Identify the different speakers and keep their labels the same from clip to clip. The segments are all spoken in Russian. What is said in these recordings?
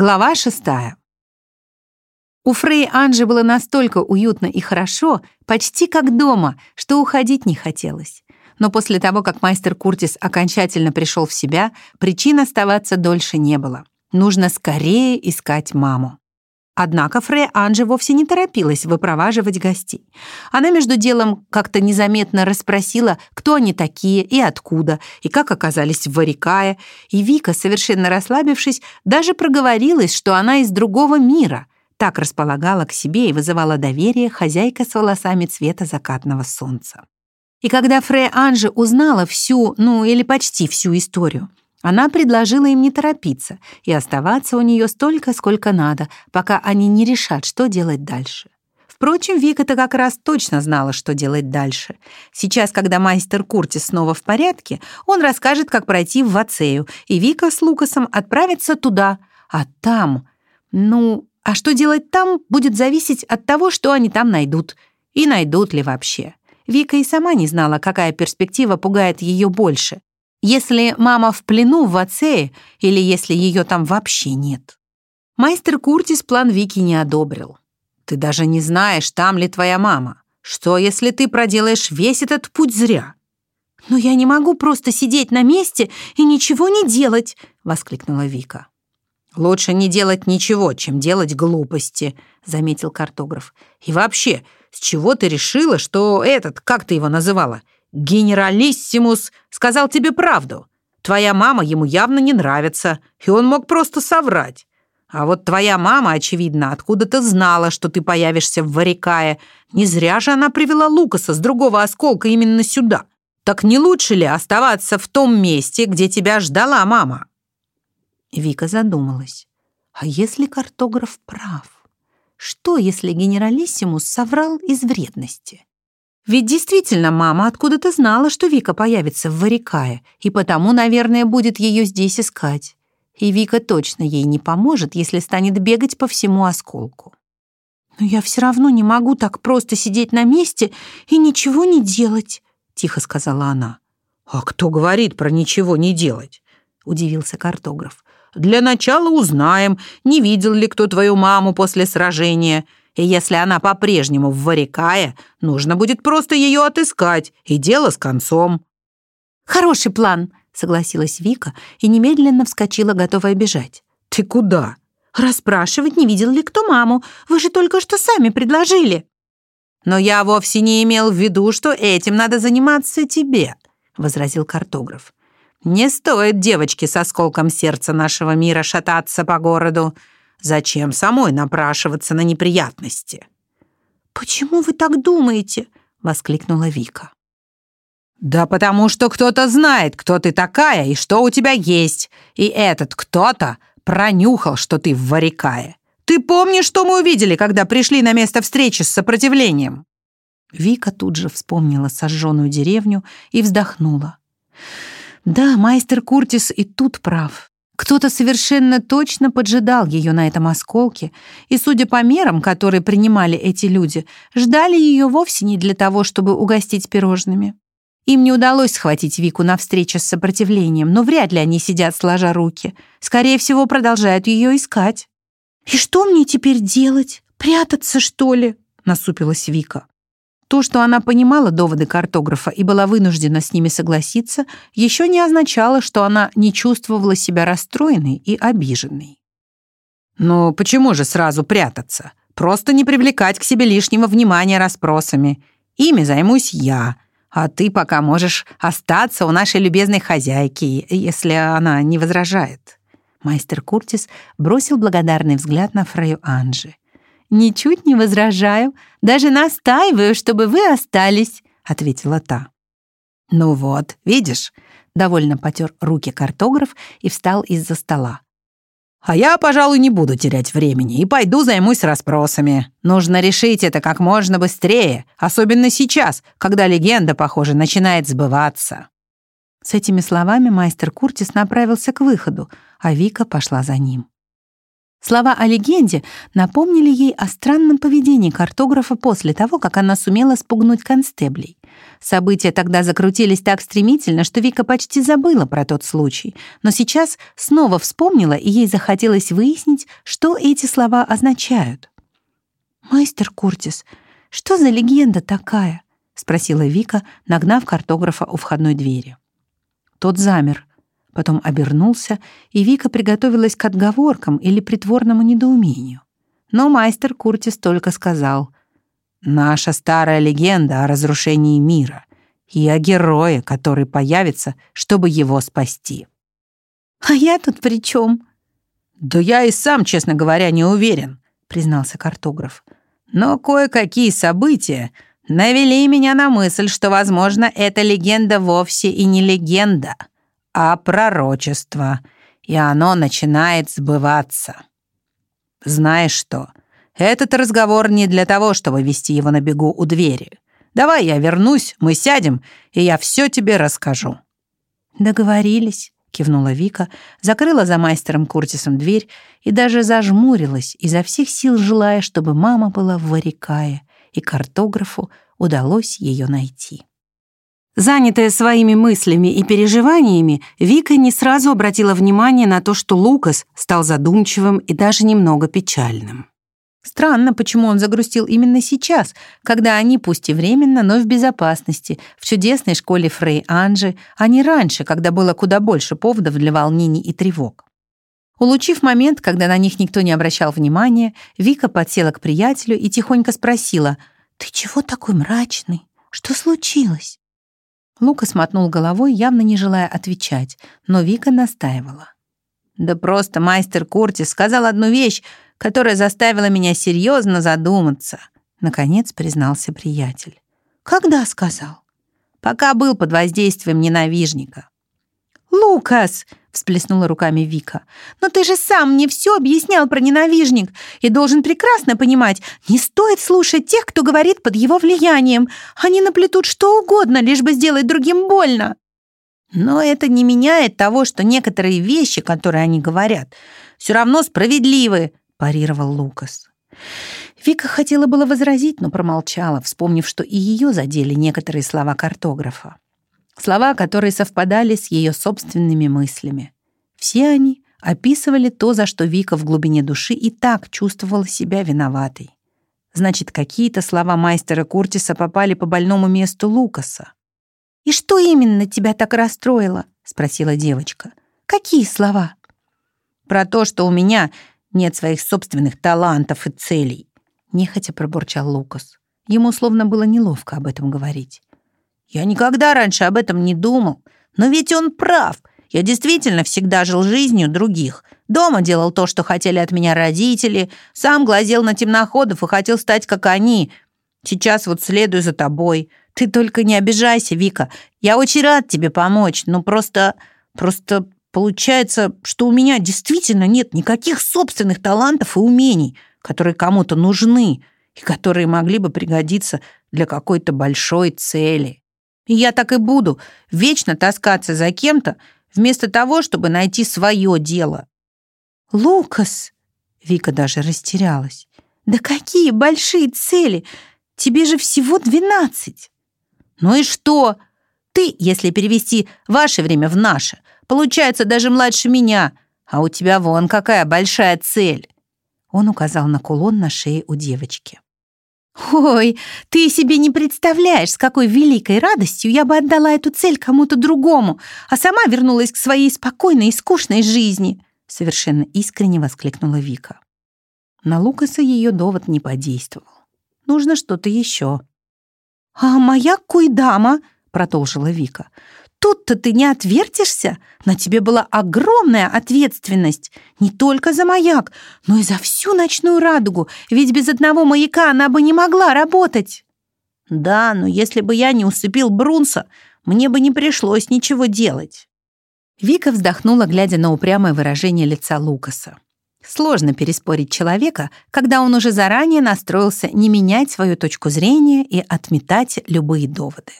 Speaker 1: Глава шестая. У Фрей Анжи было настолько уютно и хорошо, почти как дома, что уходить не хотелось. Но после того, как мастер Куртис окончательно пришел в себя, причин оставаться дольше не было. Нужно скорее искать маму. Однако Фрей Анжи вовсе не торопилась выпроваживать гостей. Она между делом как-то незаметно расспросила, кто они такие и откуда, и как оказались в Варикае, и Вика, совершенно расслабившись, даже проговорилась, что она из другого мира. Так располагала к себе и вызывала доверие хозяйка с волосами цвета закатного солнца. И когда Фрей Анжи узнала всю, ну или почти всю историю, она предложила им не торопиться и оставаться у нее столько, сколько надо, пока они не решат, что делать дальше. Впрочем, Вика-то как раз точно знала, что делать дальше. Сейчас, когда мастер Куртис снова в порядке, он расскажет, как пройти в Вацею, и Вика с Лукасом отправятся туда. А там... Ну, а что делать там, будет зависеть от того, что они там найдут. И найдут ли вообще. Вика и сама не знала, какая перспектива пугает ее больше. Если мама в плену в Ацее или если ее там вообще нет. Майстер Куртис план Вики не одобрил. Ты даже не знаешь, там ли твоя мама. Что, если ты проделаешь весь этот путь зря? «Но я не могу просто сидеть на месте и ничего не делать!» — воскликнула Вика. «Лучше не делать ничего, чем делать глупости», — заметил картограф. «И вообще, с чего ты решила, что этот, как ты его называла, «Генералиссимус сказал тебе правду. Твоя мама ему явно не нравится, и он мог просто соврать. А вот твоя мама, очевидно, откуда-то знала, что ты появишься в Варикае. Не зря же она привела Лукаса с другого осколка именно сюда. Так не лучше ли оставаться в том месте, где тебя ждала мама?» Вика задумалась. «А если картограф прав? Что, если генералиссимус соврал из вредности?» Ведь действительно мама откуда-то знала, что Вика появится в Варикае, и потому, наверное, будет ее здесь искать. И Вика точно ей не поможет, если станет бегать по всему осколку. «Но я все равно не могу так просто сидеть на месте и ничего не делать», — тихо сказала она. «А кто говорит про ничего не делать?» — удивился картограф. «Для начала узнаем, не видел ли кто твою маму после сражения, и если она по-прежнему в Варикае, нужно будет просто ее отыскать, и дело с концом». «Хороший план», — согласилась Вика и немедленно вскочила, готовая бежать. «Ты куда?» «Расспрашивать, не видел ли кто маму. Вы же только что сами предложили». «Но я вовсе не имел в виду, что этим надо заниматься тебе», — возразил картограф. «Не стоит девочке с осколком сердца нашего мира шататься по городу. Зачем самой напрашиваться на неприятности?» «Почему вы так думаете?» — воскликнула Вика. «Да потому что кто-то знает, кто ты такая и что у тебя есть, и этот кто-то пронюхал, что ты в Варикае. Ты помнишь, что мы увидели, когда пришли на место встречи с сопротивлением?» Вика тут же вспомнила сожженную деревню и вздохнула. «Да, майстер Куртис и тут прав. Кто-то совершенно точно поджидал ее на этом осколке, и, судя по мерам, которые принимали эти люди, ждали ее вовсе не для того, чтобы угостить пирожными. Им не удалось схватить Вику на встрече с сопротивлением, но вряд ли они сидят сложа руки. Скорее всего, продолжают ее искать. «И что мне теперь делать? Прятаться, что ли?» — насупилась Вика. То, что она понимала доводы картографа и была вынуждена с ними согласиться, еще не означало, что она не чувствовала себя расстроенной и обиженной. «Ну, почему же сразу прятаться? Просто не привлекать к себе лишнего внимания расспросами. Ими займусь я, а ты пока можешь остаться у нашей любезной хозяйки, если она не возражает». Майстер Куртис бросил благодарный взгляд на Фрею Анжи. «Ничуть не возражаю, даже настаиваю, чтобы вы остались», — ответила та. «Ну вот, видишь», — довольно потер руки картограф и встал из-за стола. «А я, пожалуй, не буду терять времени и пойду займусь расспросами. Нужно решить это как можно быстрее, особенно сейчас, когда легенда, похоже, начинает сбываться». С этими словами мастер Куртис направился к выходу, а Вика пошла за ним. Слова о легенде напомнили ей о странном поведении картографа после того, как она сумела спугнуть констеблей. События тогда закрутились так стремительно, что Вика почти забыла про тот случай, но сейчас снова вспомнила, и ей захотелось выяснить, что эти слова означают. «Мастер Куртис, что за легенда такая?» — спросила Вика, нагнав картографа у входной двери. Тот замер, потом обернулся, и Вика приготовилась к отговоркам или притворному недоумению. Но мастер Куртис только сказал «Наша старая легенда о разрушении мира и о герое, который появится, чтобы его спасти».
Speaker 2: «А я тут при чем?
Speaker 3: «Да я и сам, честно говоря, не уверен», — признался картограф. «Но кое-какие события навели меня на мысль, что, возможно, эта легенда вовсе и не легенда, а пророчество, и оно начинает сбываться». «Знаешь что, этот разговор не для того, чтобы вести его на бегу у двери. Давай я вернусь, мы сядем, и я все тебе расскажу».
Speaker 1: «Договорились», — кивнула Вика, закрыла за мастером Куртисом дверь и даже зажмурилась, изо всех сил желая, чтобы мама была в Варикае, и картографу удалось ее найти.
Speaker 2: Занятая своими мыслями и переживаниями, Вика не сразу обратила внимание на то, что Лукас стал задумчивым и даже немного печальным.
Speaker 1: Странно, почему он загрустил именно сейчас, когда они, пусть и временно, но в безопасности, в чудесной школе Фрей Анжи, а не раньше, когда было куда больше поводов для волнений и тревог. Улучив момент, когда на них никто не обращал внимания, Вика подсела к приятелю и тихонько спросила, «Ты чего такой мрачный? Что случилось?» Лука смотнул головой, явно не желая отвечать, но Вика настаивала. «Да просто мастер Куртис сказал одну вещь, которая заставила меня серьезно задуматься», — наконец признался приятель.
Speaker 2: «Когда сказал?»
Speaker 1: «Пока был под воздействием ненавижника».
Speaker 2: «Лукас!» — всплеснула руками Вика. «Но ты же сам мне все объяснял про ненавижник и должен прекрасно понимать, не стоит слушать тех, кто говорит под его влиянием. Они наплетут что угодно, лишь бы сделать другим больно».
Speaker 1: «Но это не меняет того, что некоторые вещи, которые они говорят, все равно справедливы», — парировал Лукас. Вика хотела было возразить, но промолчала, вспомнив, что и ее задели некоторые слова картографа. Слова, которые совпадали с ее собственными мыслями. Все они описывали то, за что Вика в глубине души и так чувствовала себя виноватой. Значит, какие-то слова мастера Куртиса попали по больному месту Лукаса.
Speaker 2: «И что именно тебя так расстроило?» — спросила девочка. «Какие слова?»
Speaker 1: «Про то, что у меня нет своих собственных талантов и целей», — нехотя пробурчал Лукас. Ему словно было неловко об этом говорить. Я никогда раньше об этом не думал. Но ведь он прав. Я действительно всегда жил жизнью других. Дома делал то, что хотели от меня родители. Сам глазел на темноходов и хотел стать, как они. Сейчас вот следую за тобой. Ты только не обижайся, Вика. Я очень рад тебе помочь. Но просто... Просто получается, что у меня действительно нет никаких собственных талантов и умений, которые кому-то нужны и которые могли бы пригодиться для какой-то большой цели. И я так и буду вечно таскаться за кем-то, вместо того, чтобы найти свое дело.
Speaker 2: «Лукас!» — Вика даже растерялась. «Да какие большие цели! Тебе же всего двенадцать!»
Speaker 1: «Ну и что? Ты, если перевести ваше время в наше, получается даже младше меня, а у тебя вон какая большая цель!» Он указал на кулон на шее у девочки.
Speaker 2: «Ой, ты себе не представляешь, с какой великой радостью я бы отдала эту цель кому-то другому, а сама вернулась к своей спокойной и скучной жизни!» Совершенно искренне воскликнула Вика.
Speaker 1: На Лукаса ее довод не подействовал. Нужно что-то еще.
Speaker 2: «А моя куйдама?» — продолжила Вика. Тут-то ты не отвертишься. На тебе была огромная ответственность. Не только за маяк, но и за всю ночную радугу. Ведь без одного маяка она бы не могла работать.
Speaker 1: Да, но если бы я не усыпил Брунса, мне бы не пришлось ничего делать. Вика вздохнула, глядя на упрямое выражение лица Лукаса. Сложно переспорить человека, когда он уже заранее настроился не менять свою точку зрения и отметать любые доводы.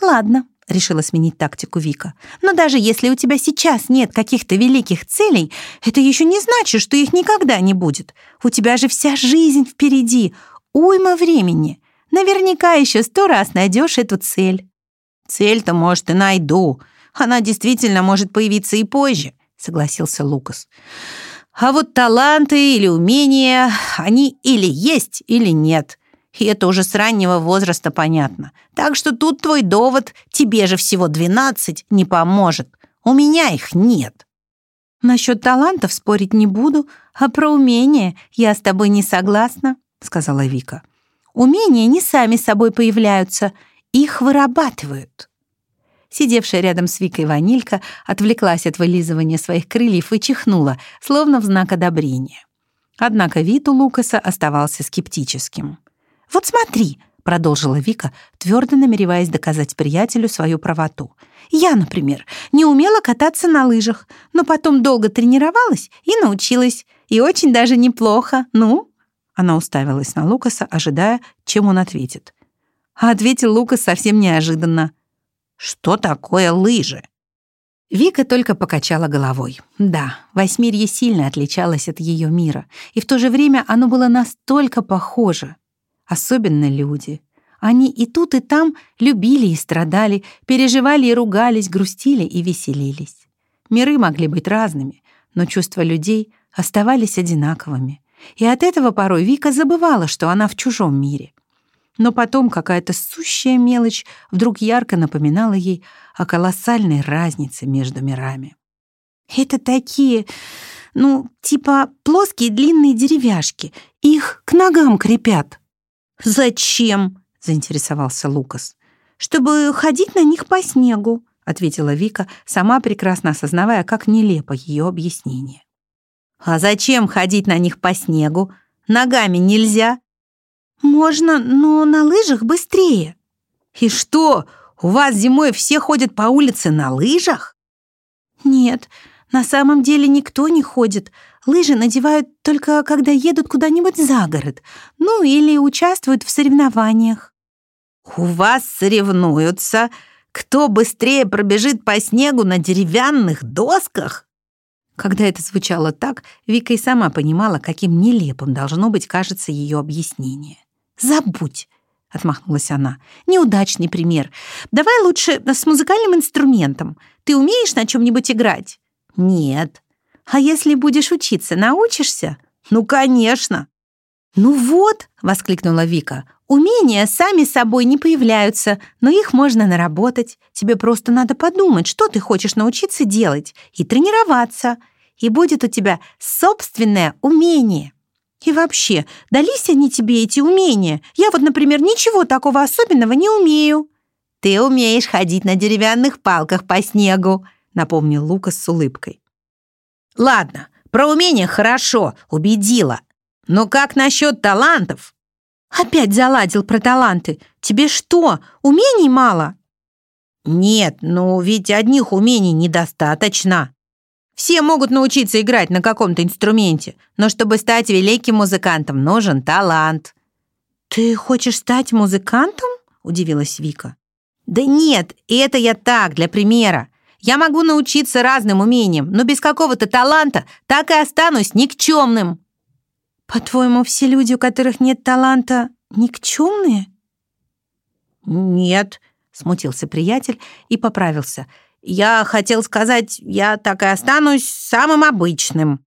Speaker 2: «Ладно», — решила сменить тактику Вика. «Но даже если у тебя сейчас нет каких-то великих целей, это еще не значит, что их никогда не будет. У тебя же вся жизнь впереди, уйма времени. Наверняка еще сто раз найдешь эту цель».
Speaker 3: «Цель-то, может, и найду. Она действительно может появиться и позже», — согласился Лукас. «А вот таланты или умения, они или есть, или нет. И это уже с раннего возраста понятно. Так что тут твой довод «тебе же всего 12» не поможет. У меня их нет».
Speaker 2: «Насчет талантов спорить не буду, а про умения я с тобой не согласна», — сказала Вика. «Умения не сами собой появляются, их вырабатывают». Сидевшая рядом с Викой Ванилька отвлеклась от вылизывания своих крыльев и чихнула, словно в знак одобрения. Однако вид у Лукаса оставался скептическим. «Вот смотри», — продолжила Вика, твердо намереваясь доказать приятелю свою правоту. «Я, например, не умела кататься на лыжах, но потом долго тренировалась и научилась. И очень даже неплохо. Ну?» Она уставилась на Лукаса, ожидая, чем он ответит. А ответил Лукас совсем неожиданно. «Что такое лыжи?» Вика только покачала головой. Да, Восьмирье сильно отличалось от ее мира, и в то же время оно было настолько похоже — Особенно люди. Они и тут, и там любили и страдали, переживали и ругались, грустили и веселились. Миры могли быть разными, но чувства людей оставались одинаковыми. И от этого порой Вика забывала, что она в чужом мире. Но потом какая-то сущая мелочь вдруг ярко напоминала ей о колоссальной разнице между мирами. «Это такие, ну, типа плоские длинные деревяшки. Их к ногам крепят»,
Speaker 3: «Зачем?» — заинтересовался Лукас.
Speaker 2: «Чтобы ходить на них по снегу», — ответила Вика, сама прекрасно осознавая, как нелепо ее объяснение.
Speaker 3: «А зачем ходить на них по снегу? Ногами нельзя?»
Speaker 2: «Можно, но на лыжах быстрее».
Speaker 3: «И что, у вас зимой все ходят по улице на лыжах?»
Speaker 2: «Нет, на самом деле никто не ходит. Лыжи надевают только когда едут куда-нибудь за город, ну или участвуют в соревнованиях.
Speaker 3: У вас соревнуются, кто быстрее пробежит по снегу на деревянных досках?
Speaker 1: Когда это звучало так, Вика и сама понимала, каким нелепым должно быть, кажется, ее объяснение.
Speaker 2: «Забудь!» — отмахнулась она. «Неудачный пример. Давай лучше с музыкальным инструментом. Ты умеешь на чем-нибудь играть?»
Speaker 3: «Нет».
Speaker 2: «А если будешь учиться, научишься?»
Speaker 3: «Ну, конечно».
Speaker 2: «Ну вот», — воскликнула Вика, «умения сами собой не появляются, но их можно наработать. Тебе просто надо подумать, что ты хочешь научиться делать, и тренироваться. И будет у тебя собственное умение». И вообще, дались они тебе эти умения? Я вот, например, ничего такого особенного не умею.
Speaker 3: Ты умеешь ходить на деревянных палках по снегу, напомнил Лукас с улыбкой. Ладно, про умения хорошо, убедила. Но как насчет талантов?
Speaker 2: Опять заладил про таланты. Тебе что, умений мало?
Speaker 3: Нет, ну ведь одних умений недостаточно. Все могут научиться играть на каком-то инструменте, но чтобы стать великим музыкантом, нужен талант.
Speaker 2: Ты хочешь стать музыкантом? Удивилась Вика.
Speaker 3: Да нет, это я так, для примера. Я могу научиться разным умениям, но без какого-то таланта так и останусь никчемным.
Speaker 2: По-твоему, все люди, у которых нет таланта, никчемные?
Speaker 3: Нет, смутился приятель и поправился. Я хотел сказать, я так и останусь самым обычным.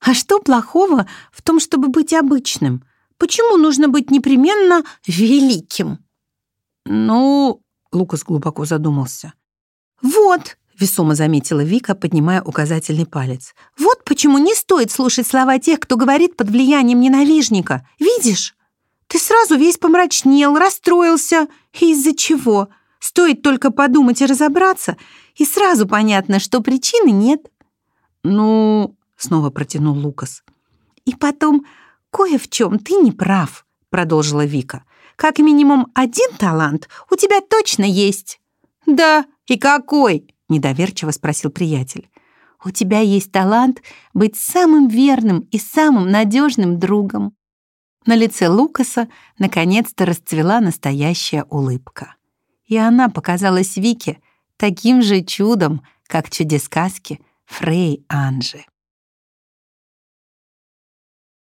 Speaker 2: А что плохого в том, чтобы быть обычным? Почему нужно быть непременно великим?
Speaker 3: Ну, Лукас глубоко задумался.
Speaker 2: «Вот», — весомо заметила Вика, поднимая указательный палец, «вот почему не стоит слушать слова тех, кто говорит под влиянием ненавижника. Видишь? Ты сразу весь помрачнел, расстроился. И из-за чего? Стоит только подумать и разобраться, и сразу понятно, что причины нет».
Speaker 3: «Ну...» — снова протянул Лукас.
Speaker 2: «И потом, кое в чем ты не прав», — продолжила Вика. «Как минимум один талант у тебя точно есть».
Speaker 3: «Да, и какой?» — недоверчиво спросил приятель.
Speaker 2: «У тебя есть талант быть самым верным и самым надежным другом». На лице Лукаса наконец-то расцвела настоящая улыбка. И она показалась Вике таким же чудом, как чудес сказки Фрей Анжи.